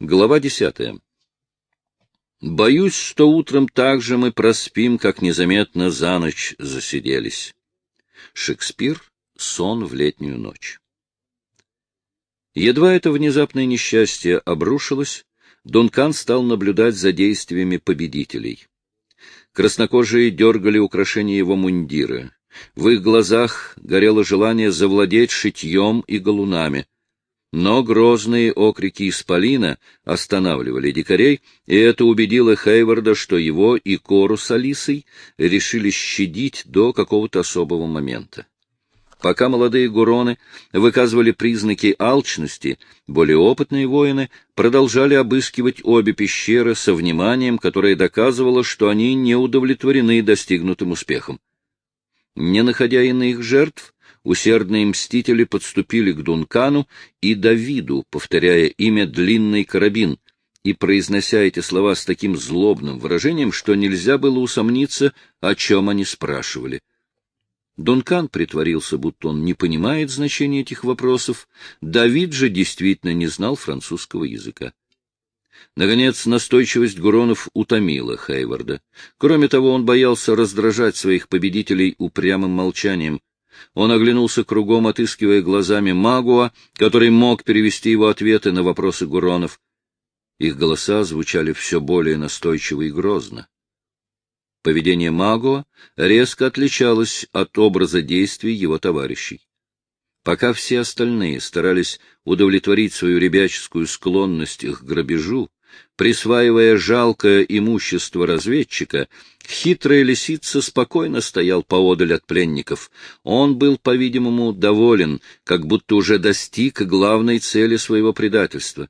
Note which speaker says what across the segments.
Speaker 1: Глава десятая. Боюсь, что утром так же мы проспим, как незаметно за ночь засиделись. Шекспир. Сон в летнюю ночь. Едва это внезапное несчастье обрушилось, Дункан стал наблюдать за действиями победителей. Краснокожие дергали украшения его мундира. В их глазах горело желание завладеть шитьем и галунами — но грозные окрики Исполина останавливали дикарей, и это убедило Хейварда, что его и Кору с Алисой решили щадить до какого-то особого момента. Пока молодые гуроны выказывали признаки алчности, более опытные воины продолжали обыскивать обе пещеры со вниманием, которое доказывало, что они не удовлетворены достигнутым успехом. Не находя иных жертв, усердные мстители подступили к Дункану и Давиду, повторяя имя «длинный карабин», и произнося эти слова с таким злобным выражением, что нельзя было усомниться, о чем они спрашивали. Дункан притворился, будто он не понимает значения этих вопросов. Давид же действительно не знал французского языка. Наконец, настойчивость Гуронов утомила Хейварда. Кроме того, он боялся раздражать своих победителей упрямым молчанием. Он оглянулся кругом, отыскивая глазами Магуа, который мог перевести его ответы на вопросы Гуронов. Их голоса звучали все более настойчиво и грозно. Поведение Магуа резко отличалось от образа действий его товарищей. Пока все остальные старались удовлетворить свою ребяческую склонность к грабежу, Присваивая жалкое имущество разведчика, хитрая лисица спокойно стоял поодаль от пленников. Он был, по-видимому, доволен, как будто уже достиг главной цели своего предательства.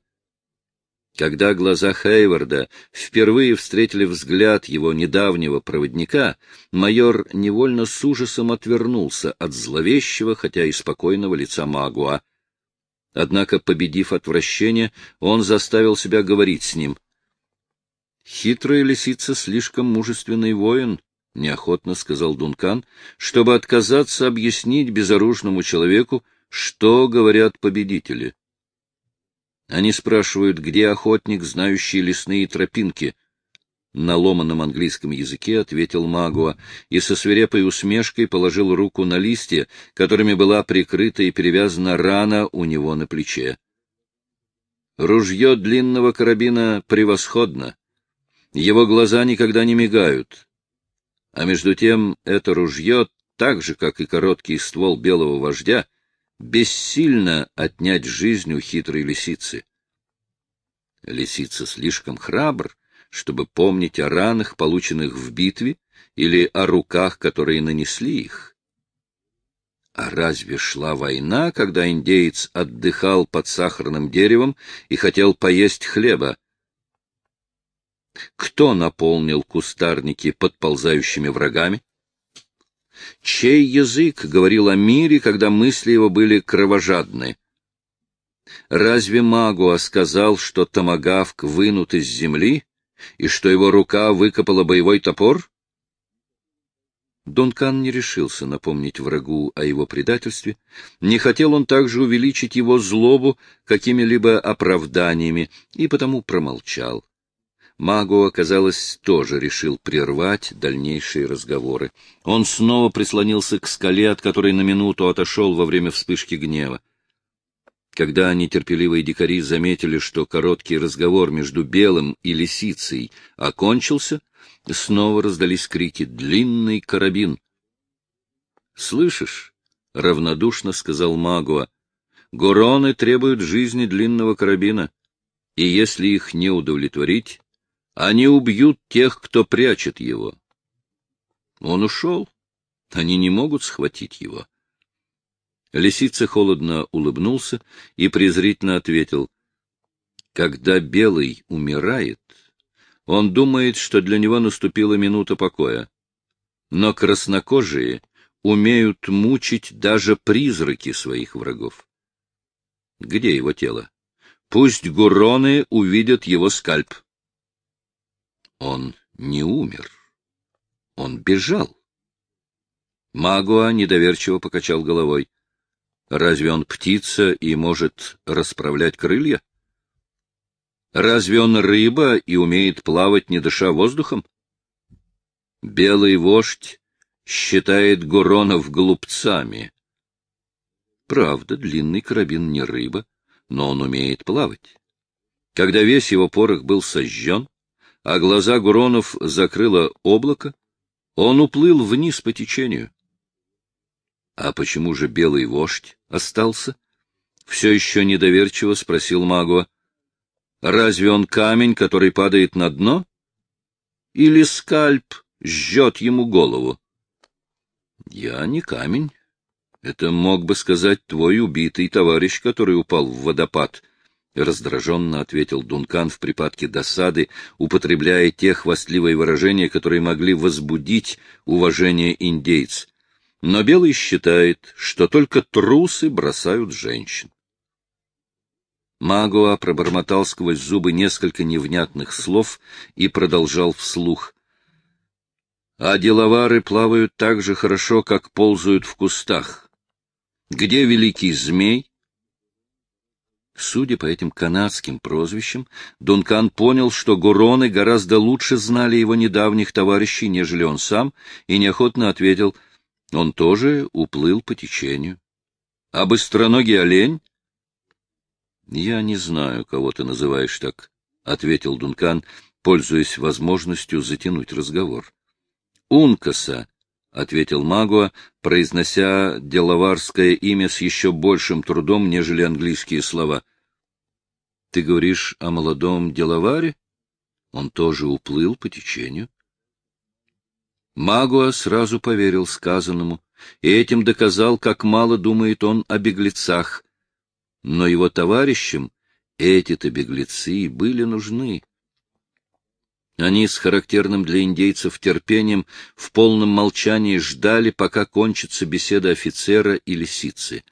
Speaker 1: Когда глаза Хейварда впервые встретили взгляд его недавнего проводника, майор невольно с ужасом отвернулся от зловещего, хотя и спокойного лица Магуа. Однако, победив отвращение, он заставил себя говорить с ним. «Хитрая лисица слишком мужественный воин», — неохотно сказал Дункан, чтобы отказаться объяснить безоружному человеку, что говорят победители. Они спрашивают, где охотник, знающий лесные тропинки — на ломаном английском языке ответил Магуа и со свирепой усмешкой положил руку на листья, которыми была прикрыта и перевязана рана у него на плече. Ружье длинного карабина превосходно. Его глаза никогда не мигают. А между тем это ружье, так же, как и короткий ствол белого вождя, бессильно отнять жизнь у хитрой лисицы. Лисица слишком храбр, чтобы помнить о ранах, полученных в битве, или о руках, которые нанесли их. А разве шла война, когда индеец отдыхал под сахарным деревом и хотел поесть хлеба? Кто наполнил кустарники подползающими врагами? Чей язык говорил о мире, когда мысли его были кровожадны? Разве Магуа сказал, что томагавк вынут из земли, и что его рука выкопала боевой топор? Дункан не решился напомнить врагу о его предательстве, не хотел он также увеличить его злобу какими-либо оправданиями, и потому промолчал. Магу, оказалось, тоже решил прервать дальнейшие разговоры. Он снова прислонился к скале, от которой на минуту отошел во время вспышки гнева. Когда нетерпеливые дикари заметили, что короткий разговор между Белым и Лисицей окончился, снова раздались крики «Длинный карабин!» «Слышишь?» — равнодушно сказал Магуа. «Гуроны требуют жизни длинного карабина, и если их не удовлетворить, они убьют тех, кто прячет его». Он ушел. Они не могут схватить его. Лисица холодно улыбнулся и презрительно ответил. Когда белый умирает, он думает, что для него наступила минута покоя. Но краснокожие умеют мучить даже призраки своих врагов. Где его тело? Пусть гуроны увидят его скальп. Он не умер. Он бежал. Магуа недоверчиво покачал головой. Разве он птица и может расправлять крылья? Разве он рыба и умеет плавать, не дыша воздухом? Белый вождь считает Гуронов глупцами. Правда, длинный карабин не рыба, но он умеет плавать. Когда весь его порох был сожжен, а глаза Гуронов закрыло облако, он уплыл вниз по течению. А почему же белый вождь остался? Все еще недоверчиво спросил Магуа. Разве он камень, который падает на дно? Или скальп жжет ему голову? Я не камень. Это мог бы сказать твой убитый товарищ, который упал в водопад, — раздраженно ответил Дункан в припадке досады, употребляя те хвастливые выражения, которые могли возбудить уважение индейц но Белый считает, что только трусы бросают женщин. Магуа пробормотал сквозь зубы несколько невнятных слов и продолжал вслух. А деловары плавают так же хорошо, как ползают в кустах. Где великий змей? Судя по этим канадским прозвищам, Дункан понял, что гуроны гораздо лучше знали его недавних товарищей, нежели он сам, и неохотно ответил — он тоже уплыл по течению. А быстроногий олень? — Я не знаю, кого ты называешь так, — ответил Дункан, пользуясь возможностью затянуть разговор. — Ункаса, — ответил Магуа, произнося деловарское имя с еще большим трудом, нежели английские слова. — Ты говоришь о молодом деловаре? Он тоже уплыл по течению. Магуа сразу поверил сказанному, и этим доказал, как мало думает он о беглецах. Но его товарищам эти-то беглецы были нужны. Они с характерным для индейцев терпением в полном молчании ждали, пока кончится беседа офицера и лисицы.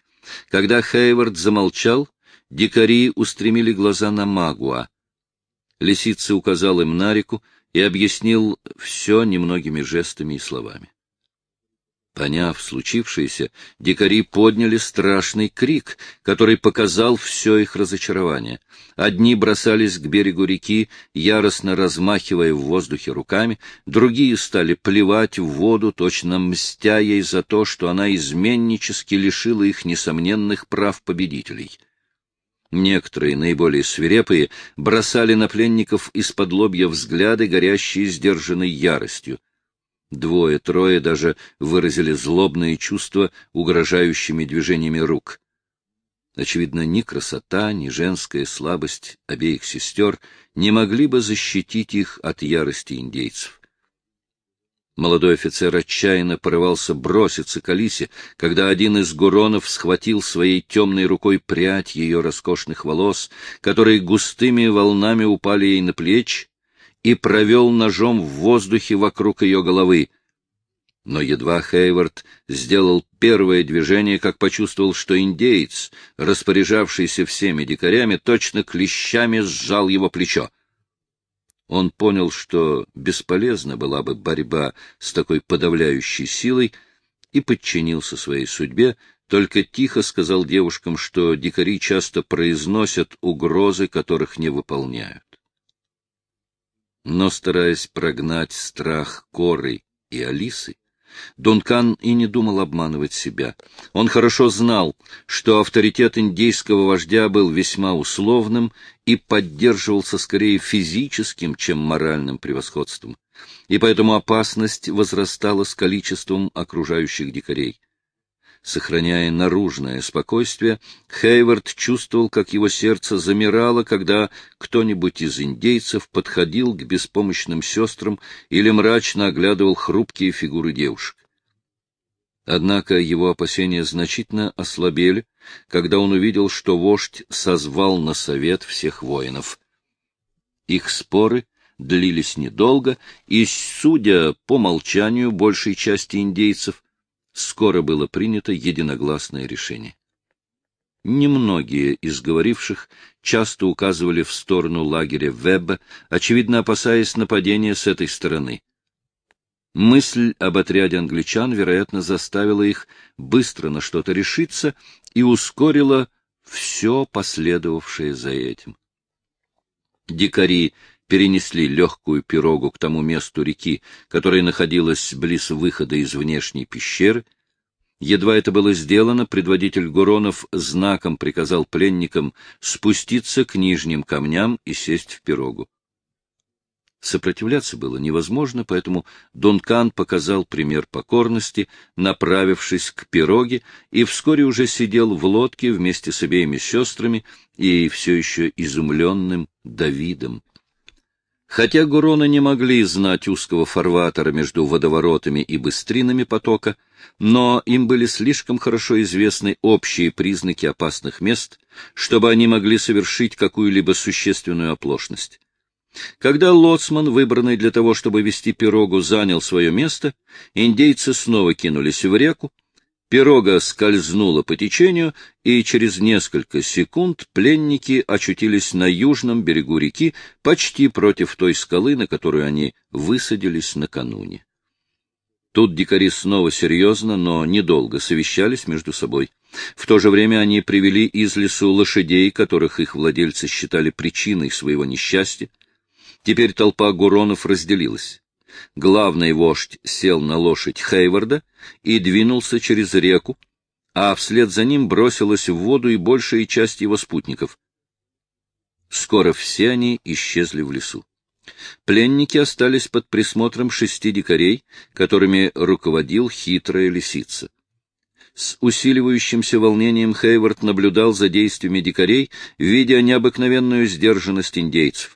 Speaker 1: Когда Хейвард замолчал, дикари устремили глаза на Магуа. Лисица указал им на реку, и объяснил все немногими жестами и словами. Поняв случившееся, дикари подняли страшный крик, который показал все их разочарование. Одни бросались к берегу реки, яростно размахивая в воздухе руками, другие стали плевать в воду, точно мстя ей за то, что она изменнически лишила их несомненных прав победителей. Некоторые, наиболее свирепые, бросали на пленников из-под лобья взгляды, горящие сдержанной яростью. Двое-трое даже выразили злобные чувства угрожающими движениями рук. Очевидно, ни красота, ни женская слабость обеих сестер не могли бы защитить их от ярости индейцев. Молодой офицер отчаянно порывался броситься к Алисе, когда один из гуронов схватил своей темной рукой прядь ее роскошных волос, которые густыми волнами упали ей на плечи, и провел ножом в воздухе вокруг ее головы. Но едва Хейвард сделал первое движение, как почувствовал, что индеец, распоряжавшийся всеми дикарями, точно клещами сжал его плечо. Он понял, что бесполезна была бы борьба с такой подавляющей силой, и подчинился своей судьбе, только тихо сказал девушкам, что дикари часто произносят угрозы, которых не выполняют. Но, стараясь прогнать страх Коры и Алисы, Дункан и не думал обманывать себя. Он хорошо знал, что авторитет индейского вождя был весьма условным и поддерживался скорее физическим, чем моральным превосходством, и поэтому опасность возрастала с количеством окружающих дикарей. Сохраняя наружное спокойствие, Хейвард чувствовал, как его сердце замирало, когда кто-нибудь из индейцев подходил к беспомощным сестрам или мрачно оглядывал хрупкие фигуры девушек. Однако его опасения значительно ослабели, когда он увидел, что вождь созвал на совет всех воинов. Их споры длились недолго, и, судя по молчанию большей части индейцев, скоро было принято единогласное решение. Немногие из говоривших часто указывали в сторону лагеря Вебба, очевидно опасаясь нападения с этой стороны. Мысль об отряде англичан, вероятно, заставила их быстро на что-то решиться и ускорила все последовавшее за этим. Дикари перенесли легкую пирогу к тому месту реки, которое находилось близ выхода из внешней пещеры. Едва это было сделано, предводитель Гуронов знаком приказал пленникам спуститься к нижним камням и сесть в пирогу. Сопротивляться было невозможно, поэтому Дункан показал пример покорности, направившись к пироге, и вскоре уже сидел в лодке вместе с обеими сестрами и все еще изумленным Давидом. Хотя Гуроны не могли знать узкого фарватера между водоворотами и быстринами потока, но им были слишком хорошо известны общие признаки опасных мест, чтобы они могли совершить какую-либо существенную оплошность. Когда лоцман, выбранный для того, чтобы вести пирогу, занял свое место, индейцы снова кинулись в реку, пирога скользнула по течению, и через несколько секунд пленники очутились на южном берегу реки, почти против той скалы, на которую они высадились накануне. Тут дикари снова серьезно, но недолго совещались между собой. В то же время они привели из лесу лошадей, которых их владельцы считали причиной своего несчастья. Теперь толпа гуронов разделилась. Главный вождь сел на лошадь Хейварда и двинулся через реку, а вслед за ним бросилась в воду и большая часть его спутников. Скоро все они исчезли в лесу. Пленники остались под присмотром шести дикарей, которыми руководил хитрая лисица. С усиливающимся волнением Хейвард наблюдал за действиями дикарей, видя необыкновенную сдержанность индейцев.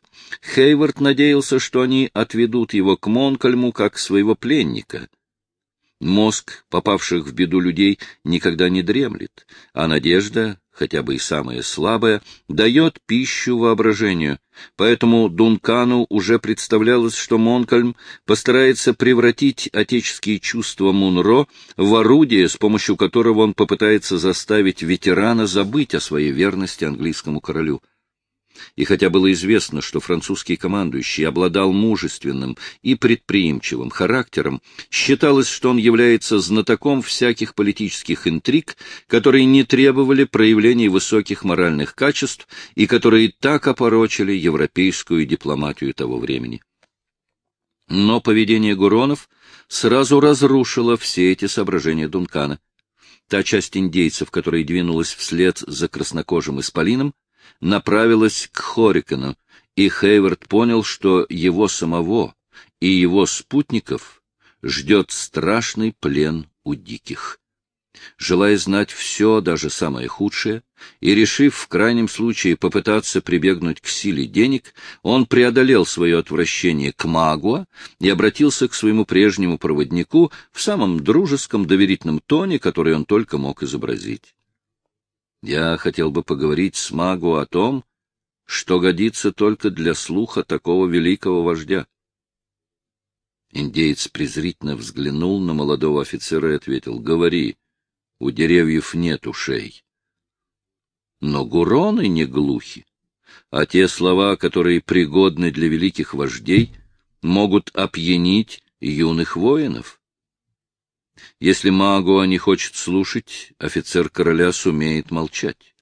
Speaker 1: Хейвард надеялся, что они отведут его к Монкольму как своего пленника. Мозг попавших в беду людей никогда не дремлет, а надежда, хотя бы и самая слабая, дает пищу воображению. Поэтому Дункану уже представлялось, что Монкольм постарается превратить отеческие чувства Мунро в орудие, с помощью которого он попытается заставить ветерана забыть о своей верности английскому королю. И хотя было известно, что французский командующий обладал мужественным и предприимчивым характером, считалось, что он является знатоком всяких политических интриг, которые не требовали проявления высоких моральных качеств и которые так опорочили европейскую дипломатию того времени. Но поведение Гуронов сразу разрушило все эти соображения Дункана. Та часть индейцев, которая двинулась вслед за краснокожим исполином, направилась к Хорикану, и Хейвард понял, что его самого и его спутников ждет страшный плен у диких. Желая знать все, даже самое худшее, и решив в крайнем случае попытаться прибегнуть к силе денег, он преодолел свое отвращение к Магуа и обратился к своему прежнему проводнику в самом дружеском доверительном тоне, который он только мог изобразить. Я хотел бы поговорить с магу о том, что годится только для слуха такого великого вождя. Индеец презрительно взглянул на молодого офицера и ответил, — Говори, у деревьев нет ушей. Но гуроны не глухи, а те слова, которые пригодны для великих вождей, могут опьянить юных воинов. Если Магуа не хочет слушать, офицер короля сумеет молчать.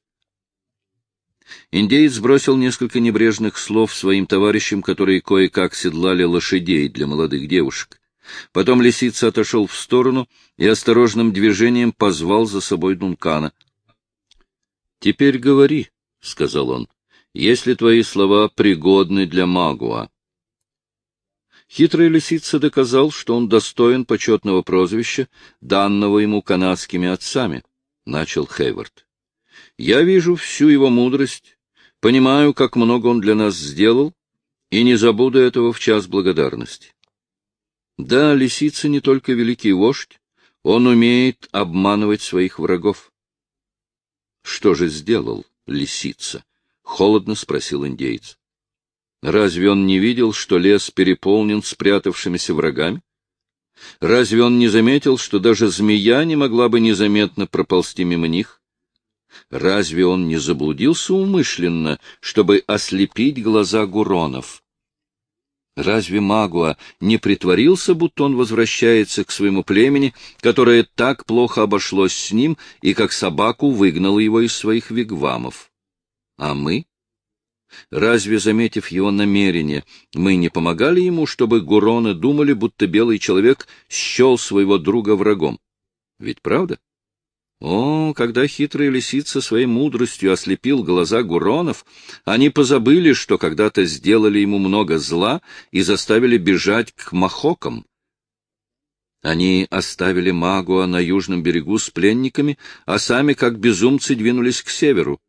Speaker 1: Индеец бросил несколько небрежных слов своим товарищам, которые кое-как седлали лошадей для молодых девушек. Потом лисица отошел в сторону и осторожным движением позвал за собой Дункана. — Теперь говори, — сказал он, — если твои слова пригодны для Магуа. Хитрый лисица доказал, что он достоин почетного прозвища, данного ему канадскими отцами, — начал Хейвард. Я вижу всю его мудрость, понимаю, как много он для нас сделал, и не забуду этого в час благодарности. Да, лисица не только великий вождь, он умеет обманывать своих врагов. — Что же сделал лисица? — холодно спросил индейец. Разве он не видел, что лес переполнен спрятавшимися врагами? Разве он не заметил, что даже змея не могла бы незаметно проползти мимо них? Разве он не заблудился умышленно, чтобы ослепить глаза Гуронов? Разве Магуа не притворился, будто он возвращается к своему племени, которое так плохо обошлось с ним и как собаку выгнало его из своих вигвамов? А мы? Разве, заметив его намерение, мы не помогали ему, чтобы Гуроны думали, будто белый человек счел своего друга врагом? Ведь правда? О, когда хитрая лисица своей мудростью ослепил глаза Гуронов, они позабыли, что когда-то сделали ему много зла и заставили бежать к махокам. Они оставили Магуа на южном берегу с пленниками, а сами, как безумцы, двинулись к северу.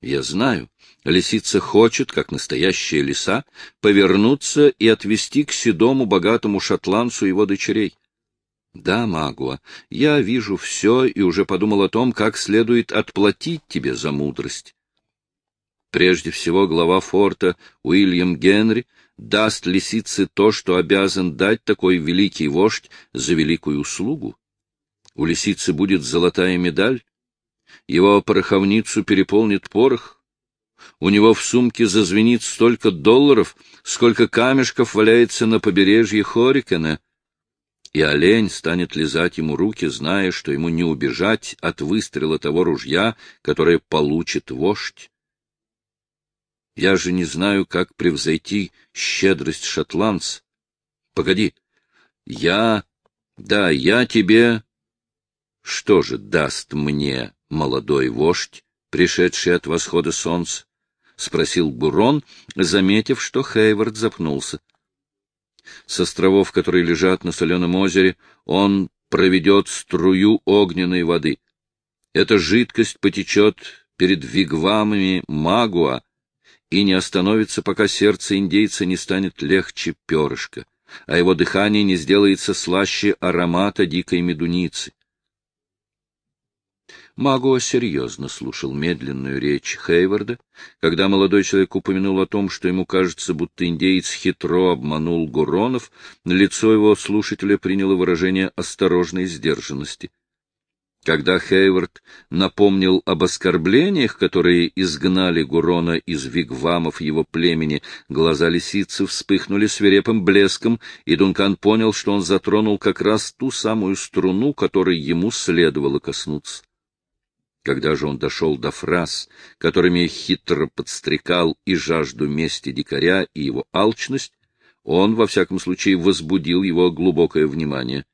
Speaker 1: Я знаю, лисица хочет, как настоящая лиса, повернуться и отвести к седому богатому шотландцу его дочерей. Да, Магуа, я вижу все и уже подумал о том, как следует отплатить тебе за мудрость. Прежде всего, глава форта Уильям Генри даст лисице то, что обязан дать такой великий вождь за великую услугу. У лисицы будет золотая медаль, его пороховницу переполнит порох, у него в сумке зазвенит столько долларов, сколько камешков валяется на побережье Хорикена, и олень станет лизать ему руки, зная, что ему не убежать от выстрела того ружья, которое получит вождь. Я же не знаю, как превзойти щедрость шотландца. Погоди, я... Да, я тебе... Что же даст мне молодой вождь, пришедший от восхода солнца? — спросил Бурон, заметив, что Хейвард запнулся. С островов, которые лежат на соленом озере, он проведет струю огненной воды. Эта жидкость потечет перед вигвамами Магуа, и не остановится, пока сердце индейца не станет легче перышка, а его дыхание не сделается слаще аромата дикой медуницы. Магуа серьезно слушал медленную речь Хейварда, когда молодой человек упомянул о том, что ему кажется, будто индеец хитро обманул Гуронов, лицо его слушателя приняло выражение осторожной сдержанности — когда Хейвард напомнил об оскорблениях, которые изгнали Гурона из вигвамов его племени, глаза лисицы вспыхнули свирепым блеском, и Дункан понял, что он затронул как раз ту самую струну, которой ему следовало коснуться. Когда же он дошел до фраз, которыми хитро подстрекал и жажду мести дикаря, и его алчность, он, во всяком случае, возбудил его глубокое внимание.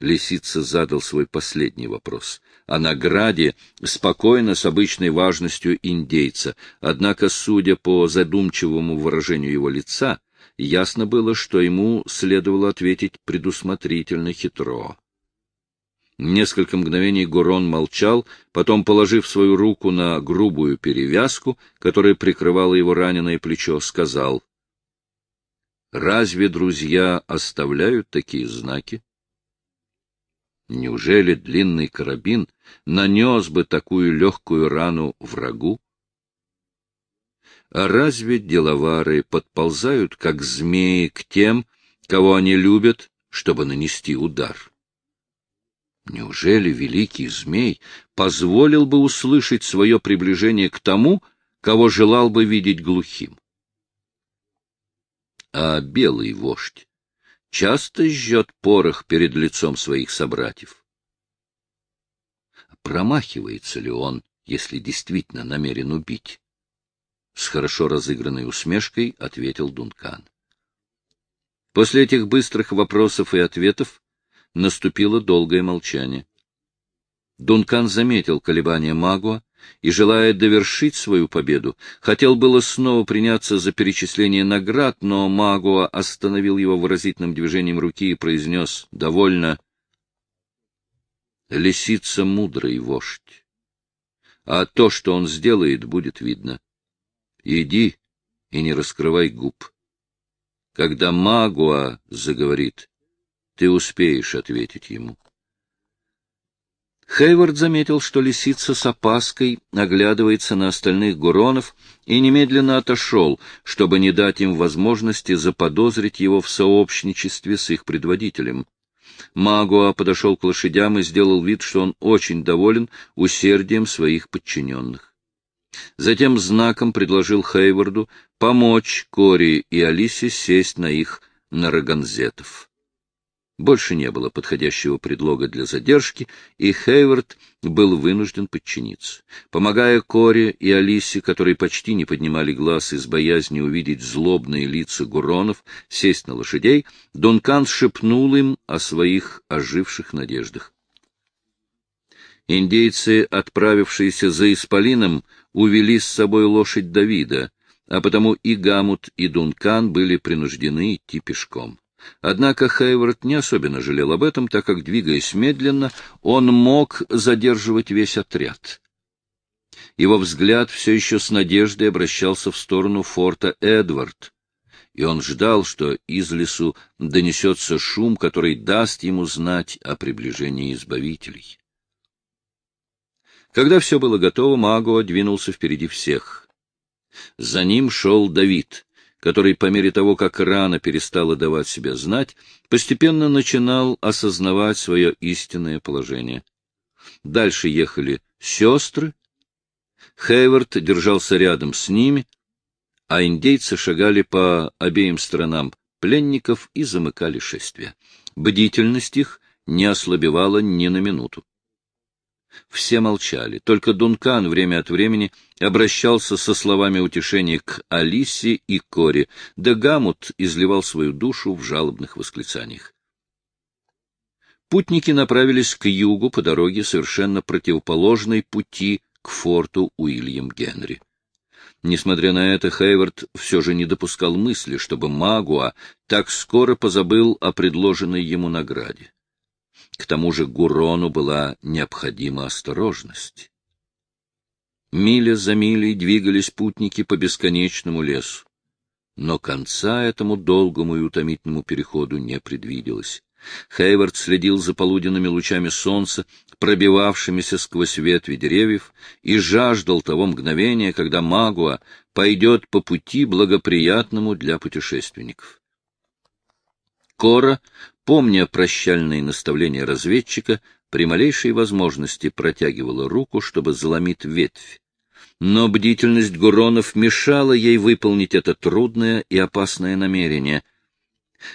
Speaker 1: Лисица задал свой последний вопрос. О награде спокойно, с обычной важностью индейца. Однако, судя по задумчивому выражению его лица, ясно было, что ему следовало ответить предусмотрительно хитро. Несколько мгновений Гурон молчал, потом, положив свою руку на грубую перевязку, которая прикрывала его раненое плечо, сказал, «Разве друзья оставляют такие знаки?» Неужели длинный карабин нанес бы такую легкую рану врагу? А разве деловары подползают, как змеи, к тем, кого они любят, чтобы нанести удар? Неужели великий змей позволил бы услышать свое приближение к тому, кого желал бы видеть глухим? А белый вождь часто жжет порох перед лицом своих собратьев. Промахивается ли он, если действительно намерен убить? С хорошо разыгранной усмешкой ответил Дункан. После этих быстрых вопросов и ответов наступило долгое молчание. Дункан заметил колебания Магуа, и, желая довершить свою победу, хотел было снова приняться за перечисление наград, но Магуа остановил его выразительным движением руки и произнес «Довольно». Лисица мудрый вождь. А то, что он сделает, будет видно. Иди и не раскрывай губ. Когда Магуа заговорит, ты успеешь ответить ему. Хейвард заметил, что лисица с опаской оглядывается на остальных гуронов и немедленно отошел, чтобы не дать им возможности заподозрить его в сообщничестве с их предводителем. Магуа подошел к лошадям и сделал вид, что он очень доволен усердием своих подчиненных. Затем знаком предложил Хейварду помочь Кори и Алисе сесть на их нараганзетов. Больше не было подходящего предлога для задержки, и Хейвард был вынужден подчиниться. Помогая Коре и Алисе, которые почти не поднимали глаз из боязни увидеть злобные лица гуронов, сесть на лошадей, Дункан шепнул им о своих оживших надеждах. Индейцы, отправившиеся за Исполином, увели с собой лошадь Давида, а потому и Гамут, и Дункан были принуждены идти пешком. Однако Хейвард не особенно жалел об этом, так как, двигаясь медленно, он мог задерживать весь отряд. Его взгляд все еще с надеждой обращался в сторону форта Эдвард, и он ждал, что из лесу донесется шум, который даст ему знать о приближении избавителей. Когда все было готово, Магуа двинулся впереди всех. За ним шел Давид который по мере того, как рана перестала давать себя знать, постепенно начинал осознавать свое истинное положение. Дальше ехали сестры, Хейвард держался рядом с ними, а индейцы шагали по обеим сторонам пленников и замыкали шествие. Бдительность их не ослабевала ни на минуту. Все молчали, только Дункан время от времени обращался со словами утешения к Алисе и Коре, да Гамут изливал свою душу в жалобных восклицаниях. Путники направились к югу по дороге, совершенно противоположной пути к форту Уильям Генри. Несмотря на это, Хейвард все же не допускал мысли, чтобы Магуа так скоро позабыл о предложенной ему награде. К тому же Гурону была необходима осторожность. Миля за милей двигались путники по бесконечному лесу. Но конца этому долгому и утомительному переходу не предвиделось. Хейвард следил за полуденными лучами солнца, пробивавшимися сквозь ветви деревьев, и жаждал того мгновения, когда Магуа пойдет по пути, благоприятному для путешественников. Кора помня прощальные наставления разведчика, при малейшей возможности протягивала руку, чтобы заломить ветвь. Но бдительность Гуронов мешала ей выполнить это трудное и опасное намерение.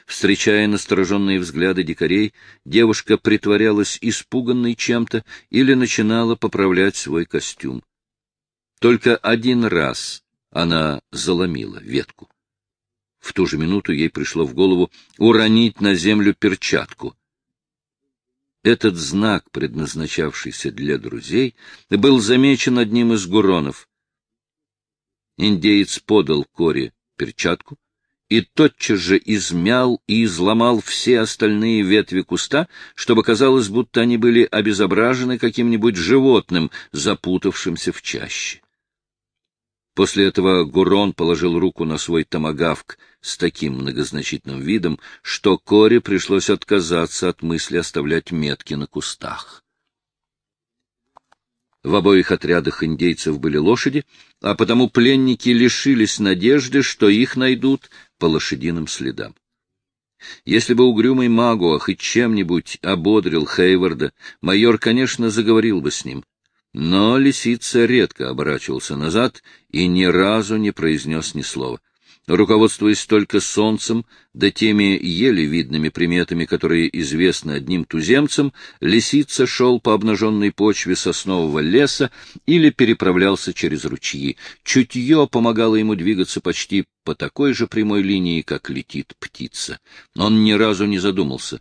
Speaker 1: Встречая настороженные взгляды дикарей, девушка притворялась испуганной чем-то или начинала поправлять свой костюм. Только один раз она заломила ветку. В ту же минуту ей пришло в голову уронить на землю перчатку. Этот знак, предназначавшийся для друзей, был замечен одним из гуронов. Индеец подал Коре перчатку и тотчас же измял и изломал все остальные ветви куста, чтобы казалось, будто они были обезображены каким-нибудь животным, запутавшимся в чаще. После этого Гурон положил руку на свой томагавк с таким многозначительным видом, что Коре пришлось отказаться от мысли оставлять метки на кустах. В обоих отрядах индейцев были лошади, а потому пленники лишились надежды, что их найдут по лошадиным следам. Если бы угрюмый Магуа хоть чем-нибудь ободрил Хейварда, майор, конечно, заговорил бы с ним. Но лисица редко оборачивался назад и ни разу не произнес ни слова. Руководствуясь только солнцем, да теми еле видными приметами, которые известны одним туземцам, лисица шел по обнаженной почве соснового леса или переправлялся через ручьи. Чутье помогало ему двигаться почти по такой же прямой линии, как летит птица. Он ни разу не задумался,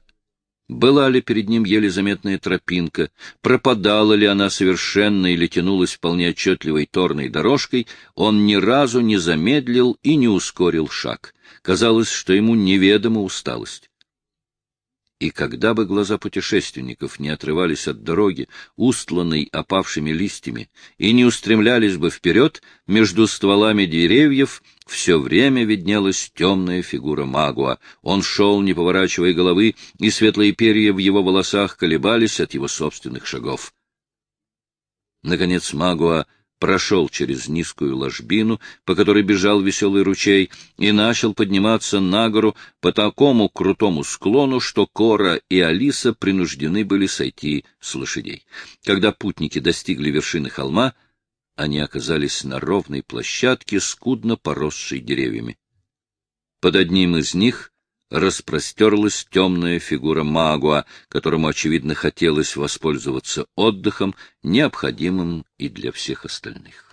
Speaker 1: была ли перед ним еле заметная тропинка, пропадала ли она совершенно или тянулась вполне отчетливой торной дорожкой, он ни разу не замедлил и не ускорил шаг. Казалось, что ему неведома усталость. И когда бы глаза путешественников не отрывались от дороги, устланной опавшими листьями, и не устремлялись бы вперед, между стволами деревьев все время виднелась темная фигура Магуа. Он шел, не поворачивая головы, и светлые перья в его волосах колебались от его собственных шагов. Наконец Магуа прошел через низкую ложбину, по которой бежал веселый ручей, и начал подниматься на гору по такому крутому склону, что Кора и Алиса принуждены были сойти с лошадей. Когда путники достигли вершины холма, они оказались на ровной площадке, скудно поросшей деревьями. Под одним из них распростерлась темная фигура Магуа, которому, очевидно, хотелось воспользоваться отдыхом, необходимым и для всех остальных.